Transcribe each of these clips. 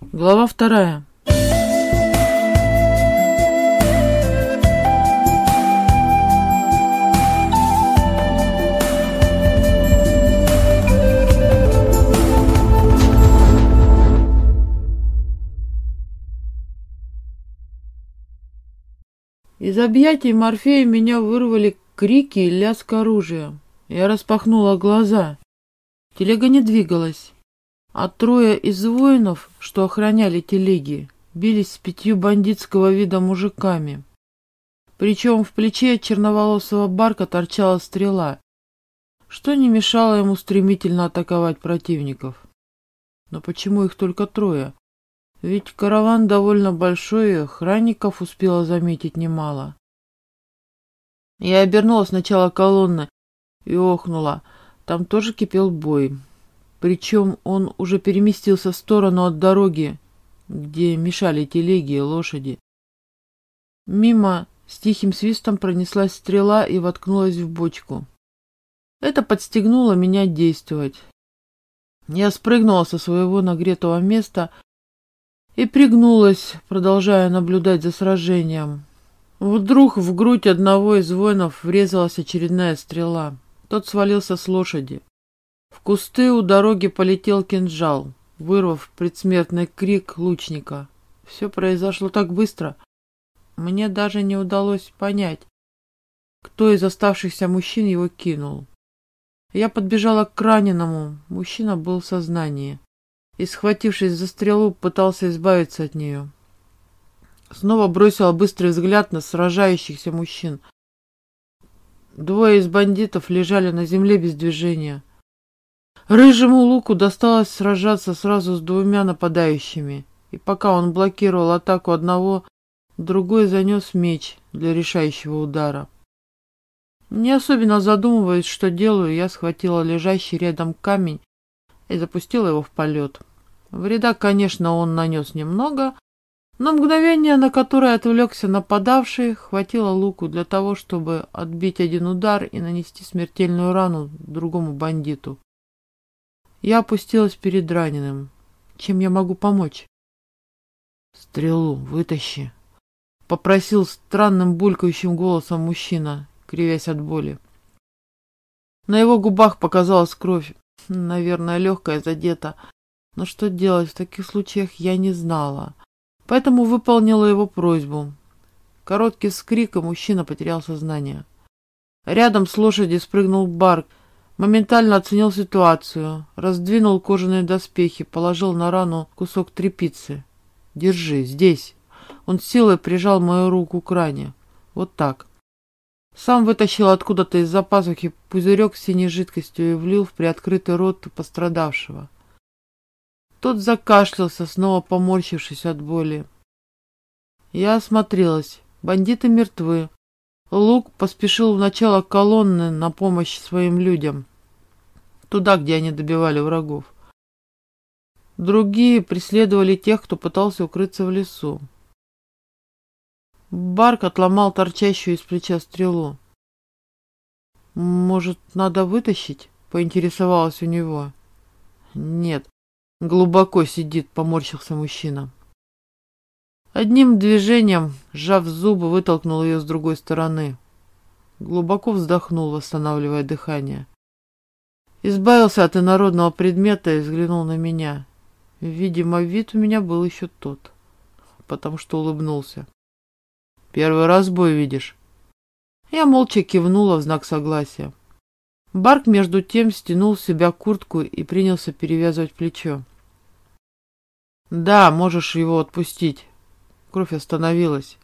Глава вторая. Из объятий Морфея меня вырвали крики и лязг оружия. Я распахнула глаза. Телега не двигалась, а трое из воинов, что охраняли телеги, бились с пятью бандитского вида мужиками. Причем в плече черноволосого барка торчала стрела, что не мешало ему стремительно атаковать противников. Но почему их только трое? Ведь караван довольно большой, и охранников успела заметить немало. Я обернулась сначала колонны и охнула. Там тоже кипел бой. Причем он уже переместился в сторону от дороги, где мешали телеги и лошади. Мимо с тихим свистом пронеслась стрела и воткнулась в бочку. Это подстегнуло меня действовать. Я спрыгнула со своего нагретого места и пригнулась, продолжая наблюдать за сражением. Вдруг в грудь одного из воинов врезалась очередная стрела. Тот свалился с лошади. Кусты у дороги полетел кинжал, вырвав предсмертный крик лучника. Все произошло так быстро. Мне даже не удалось понять, кто из оставшихся мужчин его кинул. Я подбежала к раненому. Мужчина был в сознании и, схватившись за стрелу, пытался избавиться от нее. Снова бросила быстрый взгляд на сражающихся мужчин. Двое из бандитов лежали на земле без движения. Рыжему луку досталось сражаться сразу с двумя нападающими, и пока он блокировал атаку одного, другой занес меч для решающего удара. Не особенно задумываясь, что делаю, я схватила лежащий рядом камень и запустила его в полет. Вреда, конечно, он нанес немного, но мгновение, на которое отвлекся нападавший, хватило луку для того, чтобы отбить один удар и нанести смертельную рану другому бандиту. Я опустилась перед раненым. Чем я могу помочь? «Стрелу вытащи», — попросил странным булькающим голосом мужчина, кривясь от боли. На его губах показалась кровь, наверное, легкая задета, но что делать в таких случаях я не знала, поэтому выполнила его просьбу. Короткий скрик, и мужчина потерял сознание. Рядом с лошади спрыгнул Барк, моментально оценил ситуацию, раздвинул кожаные доспехи, положил на рану кусок тряпицы. «Держи, здесь». Он силой прижал мою руку к ране. Вот так. Сам вытащил откуда-то из-за пазухи пузырек с синей жидкостью и влил в приоткрытый рот пострадавшего. Тот закашлялся, снова поморщившись от боли. Я осмотрелась. Бандиты мертвы. Лук поспешил в начало колонны на помощь своим людям. Туда, где они добивали врагов. Другие преследовали тех, кто пытался укрыться в лесу. Барк отломал торчащую из плеча стрелу. «Может, надо вытащить?» — поинтересовалась у него. «Нет, Глубоко сидит, поморщился мужчина. Одним движением, сжав зубы, вытолкнул ее с другой стороны. Глубоко вздохнул, восстанавливая дыхание. Избавился от инородного предмета и взглянул на меня. Видимо, вид у меня был еще тот, потому что улыбнулся. «Первый раз бой видишь?» Я молча кивнула в знак согласия. Барк между тем стянул с себя куртку и принялся перевязывать плечо. «Да, можешь его отпустить». Кровь остановилась.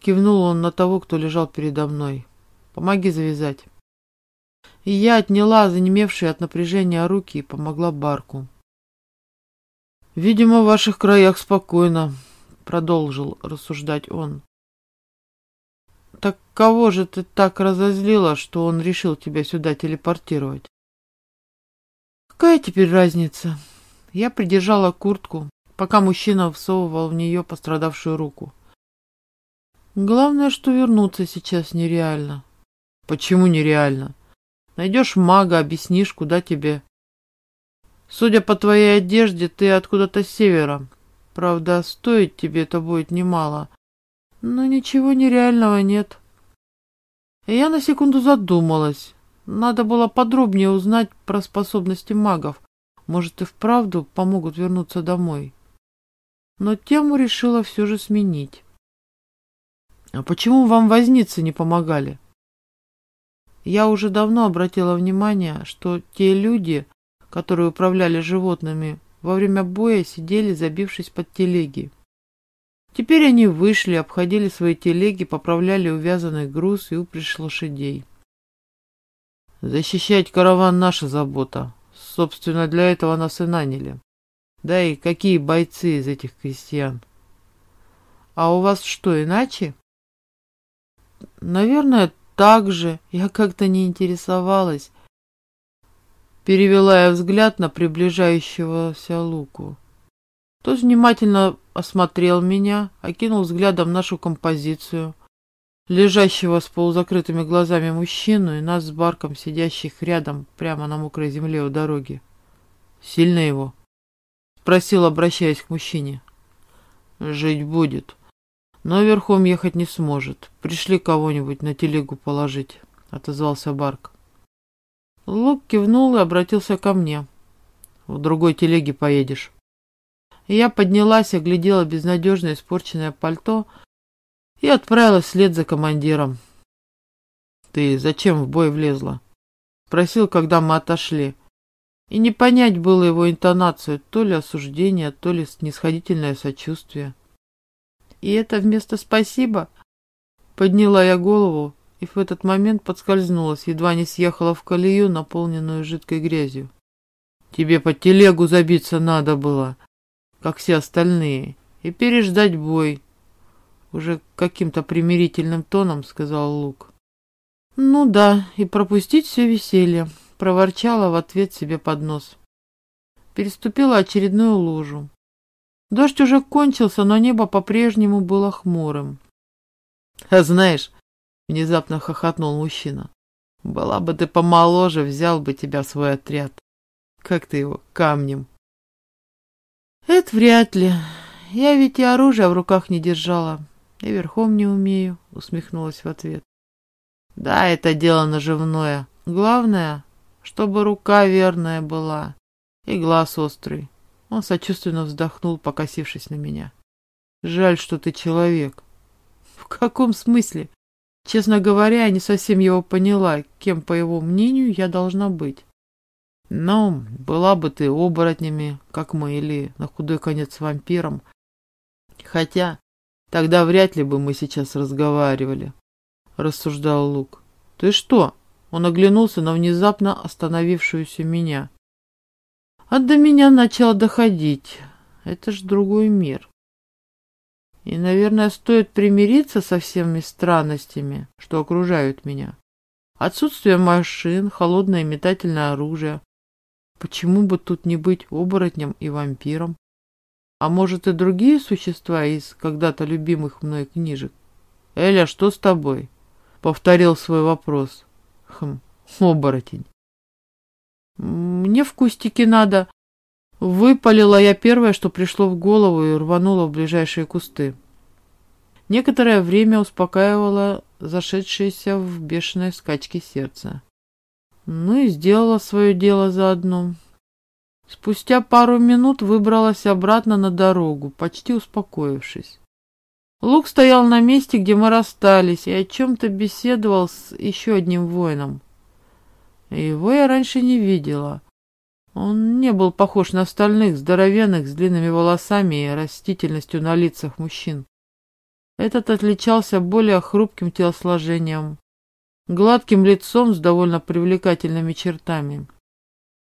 Кивнул он на того, кто лежал передо мной. «Помоги завязать». И я отняла занемевшие от напряжения руки и помогла Барку. «Видимо, в ваших краях спокойно», — продолжил рассуждать он. «Так кого же ты так разозлила, что он решил тебя сюда телепортировать?» «Какая теперь разница?» Я придержала куртку, пока мужчина всовывал в нее пострадавшую руку. Главное, что вернуться сейчас нереально. Почему нереально? Найдешь мага, объяснишь, куда тебе. Судя по твоей одежде, ты откуда-то с севера. Правда, стоить тебе это будет немало. Но ничего нереального нет. И я на секунду задумалась. Надо было подробнее узнать про способности магов. Может, и вправду помогут вернуться домой. Но тему решила все же сменить. А почему вам возницы не помогали? Я уже давно обратила внимание, что те люди, которые управляли животными, во время боя сидели, забившись под телеги. Теперь они вышли, обходили свои телеги, поправляли увязанный груз и упряжь лошадей. Защищать караван — наша забота. Собственно, для этого нас и наняли. Да и какие бойцы из этих крестьян? А у вас что, иначе? Наверное, так же. Я как-то не интересовалась. Перевела я взгляд на приближающегося Луку. Тот внимательно осмотрел меня, окинул взглядом нашу композицию, лежащего с полузакрытыми глазами мужчину и нас с Барком, сидящих рядом прямо на мокрой земле у дороги. «Сильно его?» — спросил, обращаясь к мужчине. «Жить будет, но верхом ехать не сможет. Пришли кого-нибудь на телегу положить», — отозвался Барк. Лук кивнул и обратился ко мне. «В другой телеге поедешь». Я поднялась, оглядела безнадежно испорченное пальто и отправилась вслед за командиром. «Ты зачем в бой влезла?» Спросил, когда мы отошли. И не понять было его интонацию, то ли осуждение, то ли снисходительное сочувствие. «И это вместо «спасибо»?» Подняла я голову и в этот момент подскользнулась, едва не съехала в колею, наполненную жидкой грязью. «Тебе под телегу забиться надо было», как все остальные, и переждать бой. Уже каким-то примирительным тоном сказал Лук. Ну да, и пропустить все веселье, проворчала в ответ себе под нос. Переступила очередную лужу. Дождь уже кончился, но небо по-прежнему было хмурым. А знаешь, внезапно хохотнул мужчина. Была бы ты помоложе, взял бы тебя в свой отряд. Как ты его, камнем? Это вряд ли. Я ведь и оружие в руках не держала, и верхом не умею, усмехнулась в ответ. Да, это дело наживное. Главное, чтобы рука верная была и глаз острый. Он сочувственно вздохнул, покосившись на меня. Жаль, что ты человек. В каком смысле? Честно говоря, я не совсем его поняла, кем, по его мнению, я должна быть. Ну, была бы ты оборотнями, как мы, или на худой конец вампиром. Хотя тогда вряд ли бы мы сейчас разговаривали, рассуждал Лук. Ты что? Он оглянулся на внезапно остановившуюся меня. А до меня начало доходить. Это ж другой мир. И, наверное, стоит примириться со всеми странностями, что окружают меня. Отсутствие машин, холодное метательное оружие, Почему бы тут не быть оборотнем и вампиром? А может и другие существа из когда-то любимых мной книжек? Эля, что с тобой? Повторил свой вопрос. Хм, оборотень. Мне в кустике надо. Выпалила я первое, что пришло в голову и рванула в ближайшие кусты. Некоторое время успокаивала зашедшееся в бешеной скачке сердце. Ну и сделала свое дело заодно. Спустя пару минут выбралась обратно на дорогу, почти успокоившись. Лук стоял на месте, где мы расстались, и о чем-то беседовал с еще одним воином. Его я раньше не видела. Он не был похож на остальных, здоровенных, с длинными волосами и растительностью на лицах мужчин. Этот отличался более хрупким телосложением, гладким лицом с довольно привлекательными чертами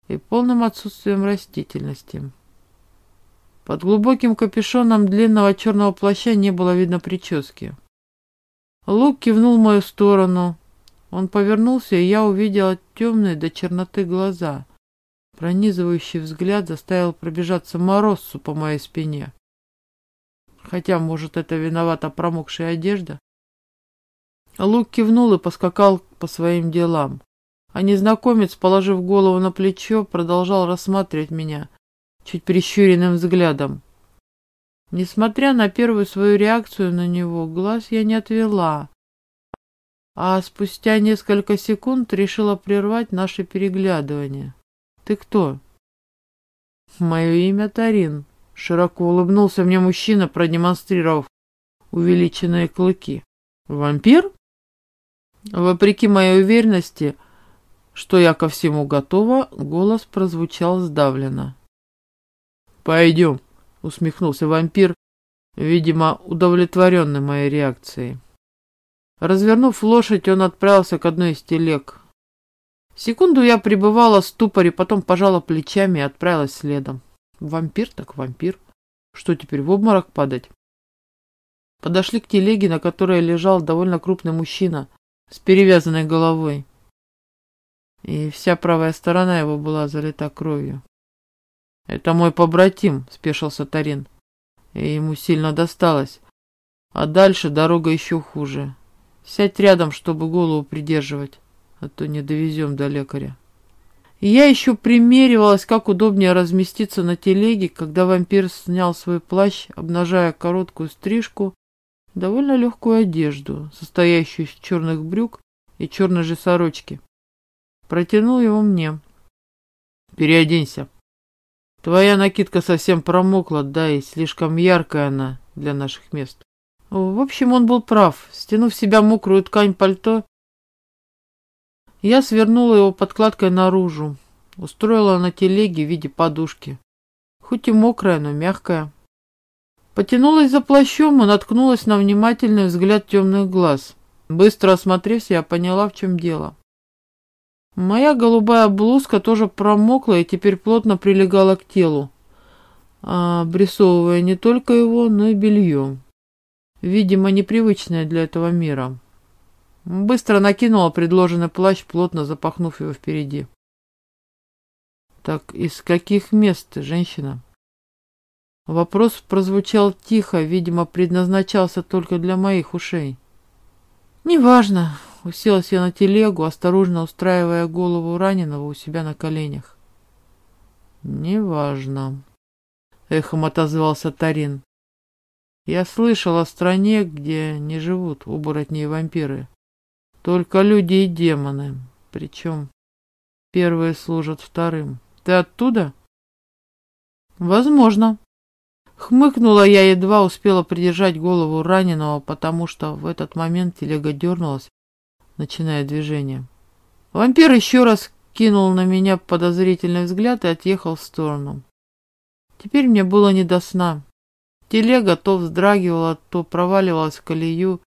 и полным отсутствием растительности. Под глубоким капюшоном длинного черного плаща не было видно прически. Лук кивнул в мою сторону. Он повернулся, и я увидела темные до черноты глаза. Пронизывающий взгляд заставил пробежаться морозцу по моей спине. Хотя, может, это виновата промокшая одежда? Лук кивнул и поскакал по своим делам. А незнакомец, положив голову на плечо, продолжал рассматривать меня чуть прищуренным взглядом. Несмотря на первую свою реакцию на него, глаз я не отвела, а спустя несколько секунд решила прервать наше переглядывание. «Ты кто?» «Мое имя Тарин», — широко улыбнулся мне мужчина, продемонстрировав увеличенные клыки. «Вампир?» Вопреки моей уверенности, что я ко всему готова, голос прозвучал сдавленно. «Пойдем», — усмехнулся вампир, видимо, удовлетворенный моей реакцией. Развернув лошадь, он отправился к одной из телег. Секунду я пребывала в ступоре, потом пожала плечами и отправилась следом. Вампир так вампир. Что теперь, в обморок падать? Подошли к телеге, на которой лежал довольно крупный мужчина с перевязанной головой. И вся правая сторона его была залита кровью. «Это мой побратим», — спешился Тарин. И ему сильно досталось. А дальше дорога еще хуже. Сядь рядом, чтобы голову придерживать, а то не довезем до лекаря. Я еще примеривалась, как удобнее разместиться на телеге, когда вампир снял свой плащ, обнажая короткую стрижку, довольно легкую одежду, состоящую из черных брюк и черной же сорочки. Протянул его мне. «Переоденься», Твоя накидка совсем промокла, да и слишком яркая она для наших мест. В общем, он был прав. Стянув в себя мокрую ткань пальто, я свернула его подкладкой наружу, устроила на телеге в виде подушки. Хоть и мокрая, но мягкая. Потянулась за плащом и наткнулась на внимательный взгляд темных глаз. Быстро осмотрев, я поняла, в чем дело. Моя голубая блузка тоже промокла и теперь плотно прилегала к телу, обрисовывая не только его, но и белье. Видимо, непривычное для этого мира. Быстро накинула предложенный плащ, плотно запахнув его впереди. «Так из каких мест ты, женщина?» Вопрос прозвучал тихо, видимо, предназначался только для моих ушей. «Неважно», Уселась я на телегу, осторожно устраивая голову раненого у себя на коленях. «Неважно», — эхом отозвался Тарин. «Я слышал о стране, где не живут оборотни и вампиры. Только люди и демоны. Причем первые служат вторым. Ты оттуда?» «Возможно», Хмыкнула я, едва успела придержать голову раненого, потому что в этот момент телега дернулась, начиная движение. Вампир еще раз кинул на меня подозрительный взгляд и отъехал в сторону. Теперь мне было не до сна. Телега то вздрагивала, то проваливалась в колею,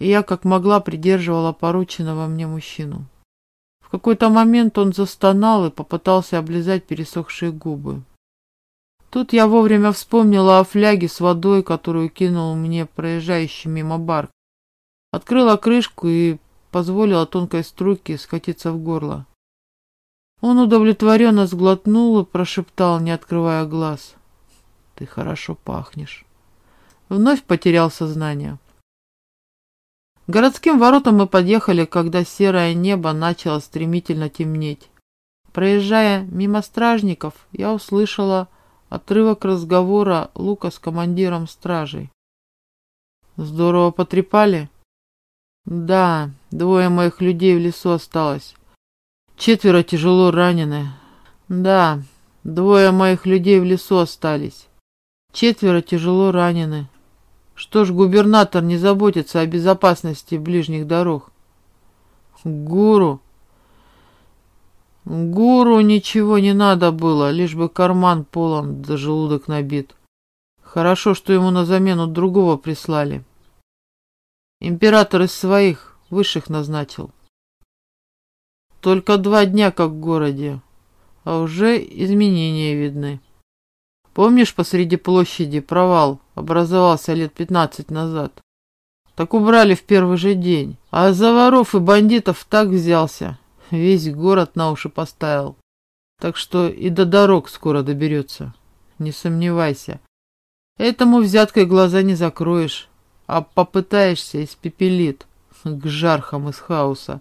и я как могла придерживала порученного мне мужчину. В какой-то момент он застонал и попытался облизать пересохшие губы. Тут я вовремя вспомнила о фляге с водой, которую кинул мне проезжающий мимо бар. Открыла крышку и позволила тонкой струйке скатиться в горло. Он удовлетворенно сглотнул и прошептал, не открывая глаз. «Ты хорошо пахнешь». Вновь потерял сознание. Городским воротам мы подъехали, когда серое небо начало стремительно темнеть. Проезжая мимо стражников, я услышала отрывок разговора Лука с командиром стражей. «Здорово потрепали?» Да, двое моих людей в лесу осталось. Четверо тяжело ранены. Да, двое моих людей в лесу остались. Четверо тяжело ранены. Что ж губернатор не заботится о безопасности ближних дорог? Гуру. Гуру ничего не надо было, лишь бы карман полон да желудок набит. Хорошо, что ему на замену другого прислали. Император из своих высших назначил. Только два дня как в городе, а уже изменения видны. Помнишь, посреди площади провал образовался лет пятнадцать назад? Так убрали в первый же день, а за воров и бандитов так взялся. Весь город на уши поставил. Так что и до дорог скоро доберется. Не сомневайся. Этому взяткой глаза не закроешь а попытаешься испепелит к жархам из хаоса.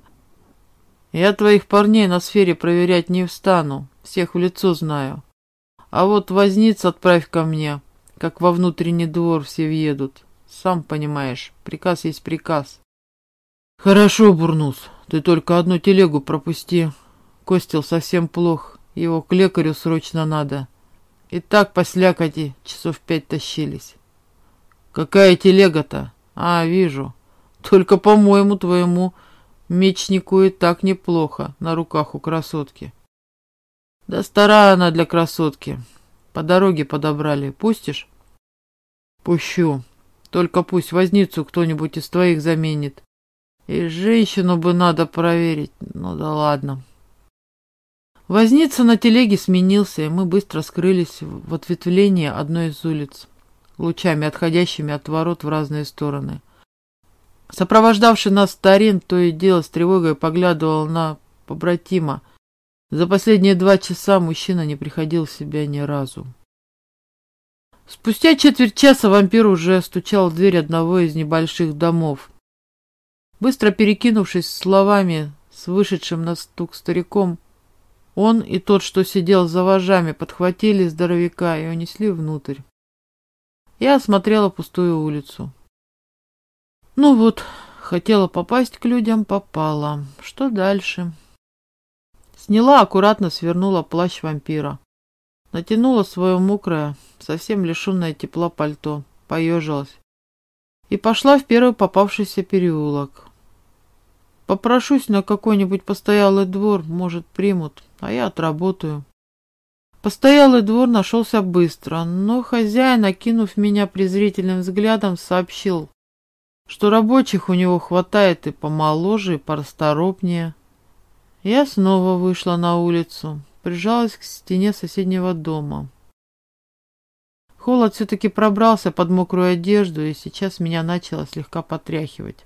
Я твоих парней на сфере проверять не встану, всех в лицо знаю. А вот возниц отправь ко мне, как во внутренний двор все въедут. Сам понимаешь, приказ есть приказ. Хорошо, Бурнус, ты только одну телегу пропусти. Костел совсем плох, его к лекарю срочно надо. И так по слякоти часов пять тащились. Какая телега-то? А, вижу. Только, по-моему, твоему мечнику и так неплохо на руках у красотки. Да старая она для красотки. По дороге подобрали. Пустишь? Пущу. Только пусть возницу кто-нибудь из твоих заменит. И женщину бы надо проверить. Ну да ладно. Возница на телеге сменился, и мы быстро скрылись в ответвлении одной из улиц, лучами, отходящими от ворот в разные стороны. Сопровождавший нас старин то и дело с тревогой поглядывал на побратима. За последние два часа мужчина не приходил в себя ни разу. Спустя четверть часа вампир уже стучал в дверь одного из небольших домов. Быстро перекинувшись словами с вышедшим на стук стариком, он и тот, что сидел за вожами, подхватили здоровяка и унесли внутрь. Я осмотрела пустую улицу. Ну вот, хотела попасть к людям, попала. Что дальше? Сняла, аккуратно свернула плащ вампира. Натянула свое мокрое, совсем лишенное тепла пальто, поежилась. И пошла в первый попавшийся переулок. Попрошусь на какой-нибудь постоялый двор, может, примут, а я отработаю. Постоялый двор нашелся быстро, но хозяин, окинув меня презрительным взглядом, сообщил, что рабочих у него хватает и помоложе, и порасторопнее. Я снова вышла на улицу, прижалась к стене соседнего дома. Холод все-таки пробрался под мокрую одежду, и сейчас меня начало слегка потряхивать.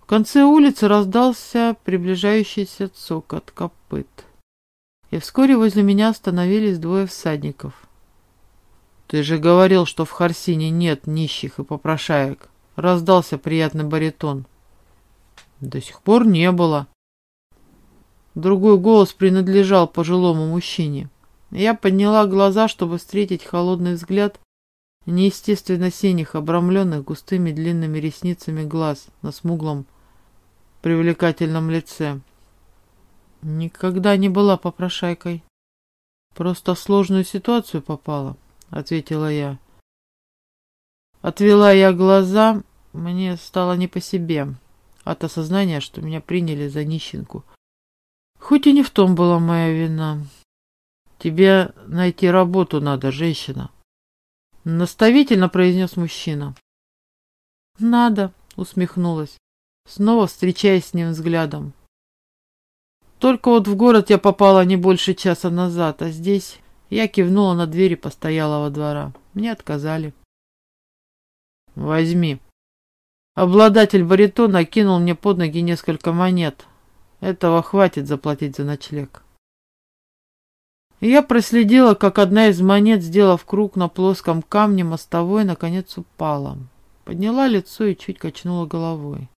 В конце улицы раздался приближающийся цокот копыт. И вскоре возле меня остановились двое всадников. «Ты же говорил, что в Харсине нет нищих и попрошаек!» Раздался приятный баритон. До сих пор не было. Другой голос принадлежал пожилому мужчине. Я подняла глаза, чтобы встретить холодный взгляд неестественно синих, обрамленных густыми длинными ресницами глаз на смуглом привлекательном лице. Никогда не была попрошайкой. Просто в сложную ситуацию попала, ответила я. Отвела я глаза, мне стало не по себе от осознания, что меня приняли за нищенку. Хоть и не в том была моя вина. Тебе найти работу надо, женщина. Наставительно произнес мужчина. Надо, усмехнулась, снова встречаясь с ним взглядом. Только вот в город я попала не больше часа назад, а здесь я кивнула на двери постоялого двора. Мне отказали. Возьми. Обладатель баритона кинул мне под ноги несколько монет. Этого хватит заплатить за ночлег. Я проследила, как одна из монет, сделав круг на плоском камне мостовой, наконец упала. Подняла лицо и чуть качнула головой.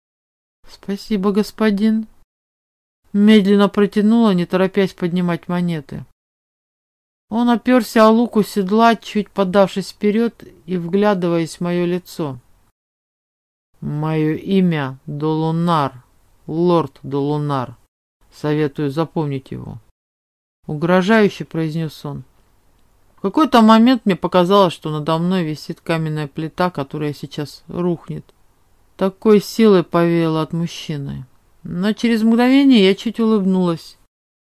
«Спасибо, господин». Медленно протянула, не торопясь поднимать монеты. Он оперся о луку седла, чуть подавшись вперед и вглядываясь в мое лицо. Мое имя Долунар, лорд Долунар. Советую запомнить его. Угрожающе произнес он. В какой-то момент мне показалось, что надо мной висит каменная плита, которая сейчас рухнет. Такой силой повеяло от мужчины. Но через мгновение я чуть улыбнулась.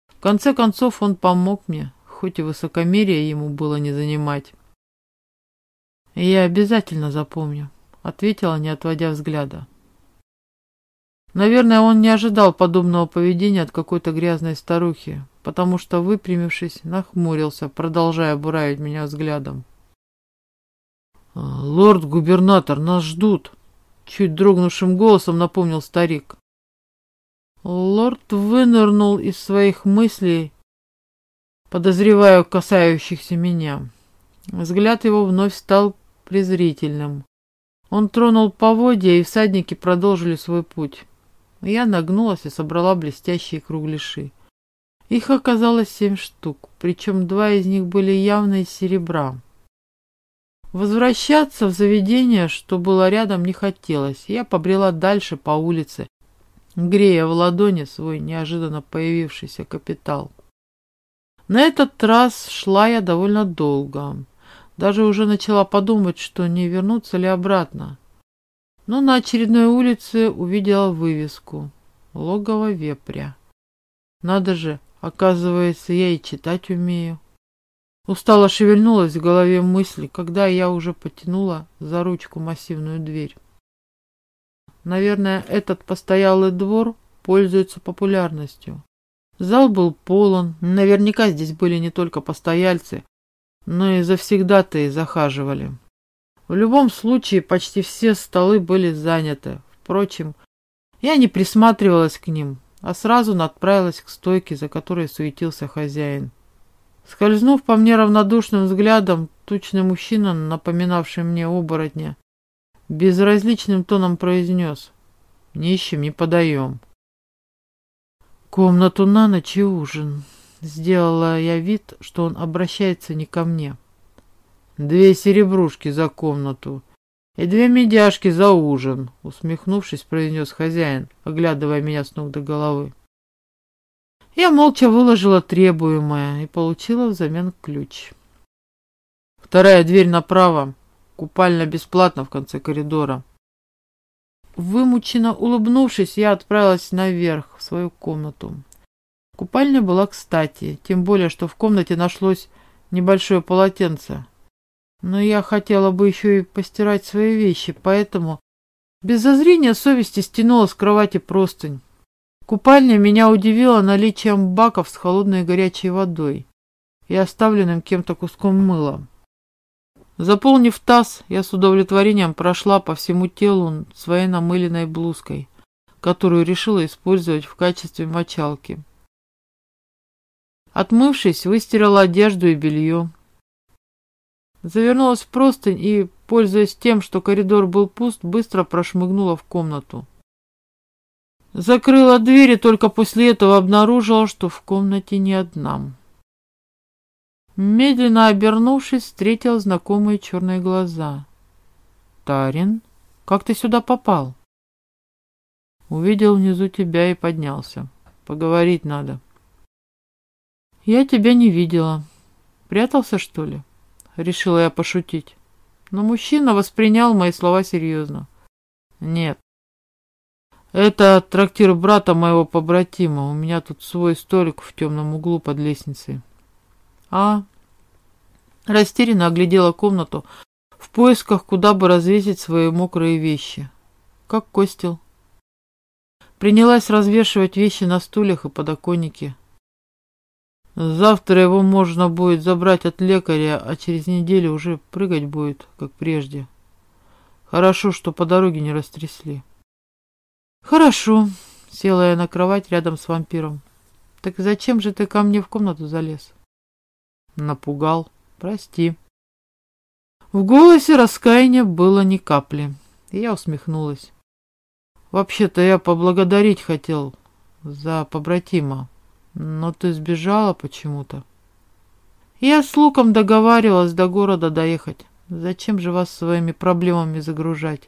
В конце концов он помог мне, хоть и высокомерие ему было не занимать. «Я обязательно запомню», — ответила, не отводя взгляда. Наверное, он не ожидал подобного поведения от какой-то грязной старухи, потому что, выпрямившись, нахмурился, продолжая буравить меня взглядом. «Лорд-губернатор, нас ждут!» — чуть дрогнувшим голосом напомнил старик. Лорд вынырнул из своих мыслей подозреваю, касающихся меня. Взгляд его вновь стал презрительным. Он тронул поводья, и всадники продолжили свой путь. Я нагнулась и собрала блестящие кругляши. Их оказалось семь штук, причем два из них были явно из серебра. Возвращаться в заведение, что было рядом, не хотелось. Я побрела дальше по улице, грея в ладони свой неожиданно появившийся капитал. На этот раз шла я довольно долго. Даже уже начала подумать, что не вернуться ли обратно. Но на очередной улице увидела вывеску «Логово вепря». Надо же, оказывается, я и читать умею. Устало шевельнулась в голове мысль, когда я уже потянула за ручку массивную дверь. Наверное, этот постоялый двор пользуется популярностью. Зал был полон, наверняка здесь были не только постояльцы, но и завсегдатые захаживали. В любом случае, почти все столы были заняты. Впрочем, я не присматривалась к ним, а сразу отправилась к стойке, за которой суетился хозяин. Скользнув по мне равнодушным взглядом, тучный мужчина, напоминавший мне оборотня, безразличным тоном произнес «Нищим не подаем». «Комнату на ночь и ужин». Сделала я вид, что он обращается не ко мне. «Две серебрушки за комнату и две медяшки за ужин», усмехнувшись, произнес хозяин, оглядывая меня с ног до головы. Я молча выложила требуемое и получила взамен ключ. Вторая дверь направо, купальня бесплатно в конце коридора. Вымученно улыбнувшись, я отправилась наверх, в свою комнату. Купальня была кстати, тем более, что в комнате нашлось небольшое полотенце. Но я хотела бы еще и постирать свои вещи, поэтому без зазрения совести стянула с кровати простынь. Купальня меня удивила наличием баков с холодной горячей водой и оставленным кем-то куском мыла. Заполнив таз, я с удовлетворением прошла по всему телу своей намыленной блузкой, которую решила использовать в качестве мочалки. Отмывшись, выстирала одежду и белье. Завернулась в простынь и, пользуясь тем, что коридор был пуст, быстро прошмыгнула в комнату. Закрыла дверь и только после этого обнаружила, что в комнате не одна. Медленно обернувшись, встретил знакомые черные глаза. «Тарин, как ты сюда попал?» Увидел внизу тебя и поднялся. Поговорить надо. Я тебя не видела. Прятался, что ли? Решила я пошутить. Но мужчина воспринял мои слова серьезно. Нет, это трактир брата моего побратима. У меня тут свой столик в темном углу под лестницей. А? Растерянно оглядела комнату в поисках, куда бы развесить свои мокрые вещи. Как Костел. Принялась развешивать вещи на стульях и подоконнике. Завтра его можно будет забрать от лекаря, а через неделю уже прыгать будет, как прежде. Хорошо, что по дороге не растрясли. «Хорошо», — села я на кровать рядом с вампиром. «Так зачем же ты ко мне в комнату залез?» «Напугал. Прости». В голосе раскаяния было ни капли, и я усмехнулась. «Вообще-то я поблагодарить хотел за побратима, но ты сбежала почему-то». Я с Луком договаривалась до города доехать. Зачем же вас своими проблемами загружать?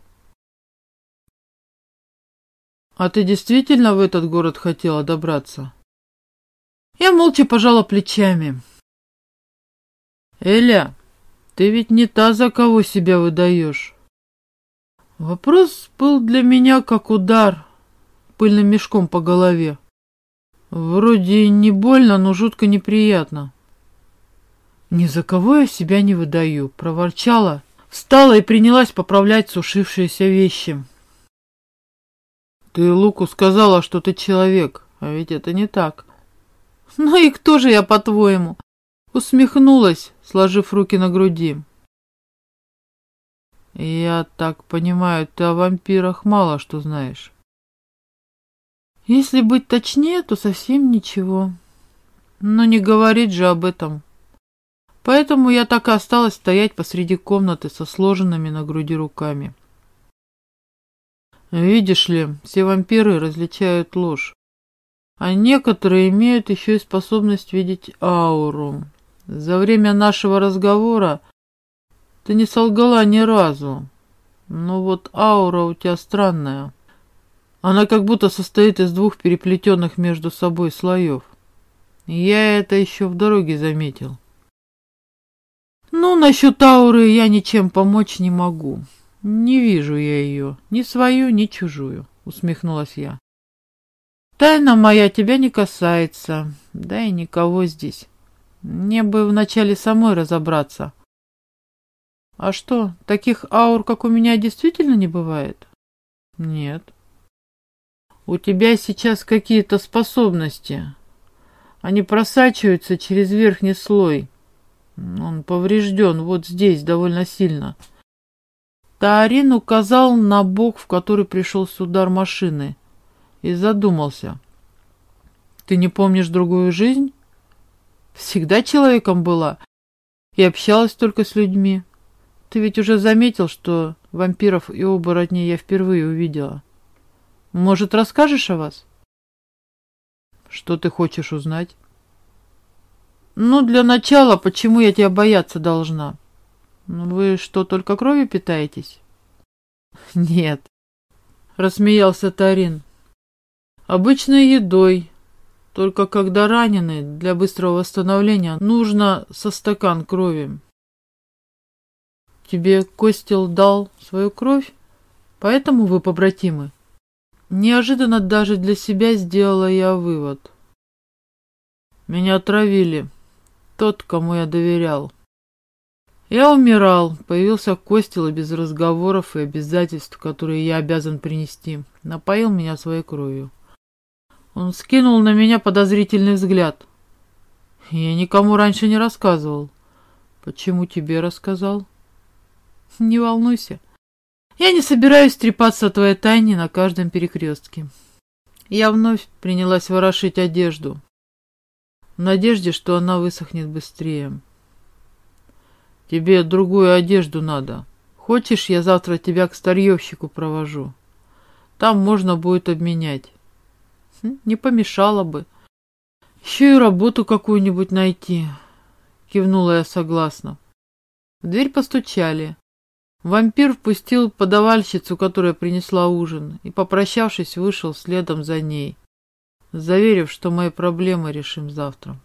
А ты действительно в этот город хотела добраться? Я молча пожала плечами. Эля, ты ведь не та, за кого себя выдаешь. Вопрос был для меня как удар пыльным мешком по голове. Вроде не больно, но жутко неприятно. Ни за кого я себя не выдаю, проворчала, встала и принялась поправлять сушившиеся вещи. Ты Луку сказала, что ты человек, а ведь это не так. Ну и кто же я, по-твоему? Усмехнулась, сложив руки на груди. Я так понимаю, ты о вампирах мало что знаешь. Если быть точнее, то совсем ничего. Но не говорить же об этом. Поэтому я так и осталась стоять посреди комнаты со сложенными на груди руками. Видишь ли, все вампиры различают ложь. А некоторые имеют еще и способность видеть ауру. За время нашего разговора Ты не солгала ни разу. Но вот аура у тебя странная. Она как будто состоит из двух переплетенных между собой слоев. Я это еще в дороге заметил. Ну, насчет ауры я ничем помочь не могу. Не вижу я ее, ни свою, ни чужую, усмехнулась я. Тайна моя тебя не касается, да и никого здесь. Мне бы вначале самой разобраться. А что, таких аур, как у меня, действительно не бывает? Нет. У тебя сейчас какие-то способности. Они просачиваются через верхний слой. Он поврежден вот здесь довольно сильно. Таорин указал на бок, в который пришелся удар машины, и задумался. Ты не помнишь другую жизнь? Всегда человеком была и общалась только с людьми. Ты ведь уже заметил, что вампиров и оборотней я впервые увидела. Может, расскажешь о вас? Что ты хочешь узнать? Ну, для начала, почему я тебя бояться должна? Ну, вы что, только кровью питаетесь? Нет, рассмеялся Тарин. Обычной едой. Только когда ранены, для быстрого восстановления нужно со стакан крови. Тебе Костел дал свою кровь, поэтому вы побратимы. Неожиданно даже для себя сделала я вывод. Меня отравили. Тот, кому я доверял. Я умирал, появился Костел и без разговоров и обязательств, которые я обязан принести, напоил меня своей кровью. Он скинул на меня подозрительный взгляд. Я никому раньше не рассказывал. Почему тебе рассказал? Не волнуйся. Я не собираюсь трепаться о твоей тайне на каждом перекрестке. Я вновь принялась ворошить одежду, в надежде, что она высохнет быстрее. Тебе другую одежду надо. Хочешь, я завтра тебя к старьевщику провожу? Там можно будет обменять. Хм, не помешало бы. Еще и работу какую-нибудь найти. Кивнула я согласно. В дверь постучали. Вампир впустил подавальщицу, которая принесла ужин, и, попрощавшись, вышел следом за ней, заверив, что мои проблемы решим завтра.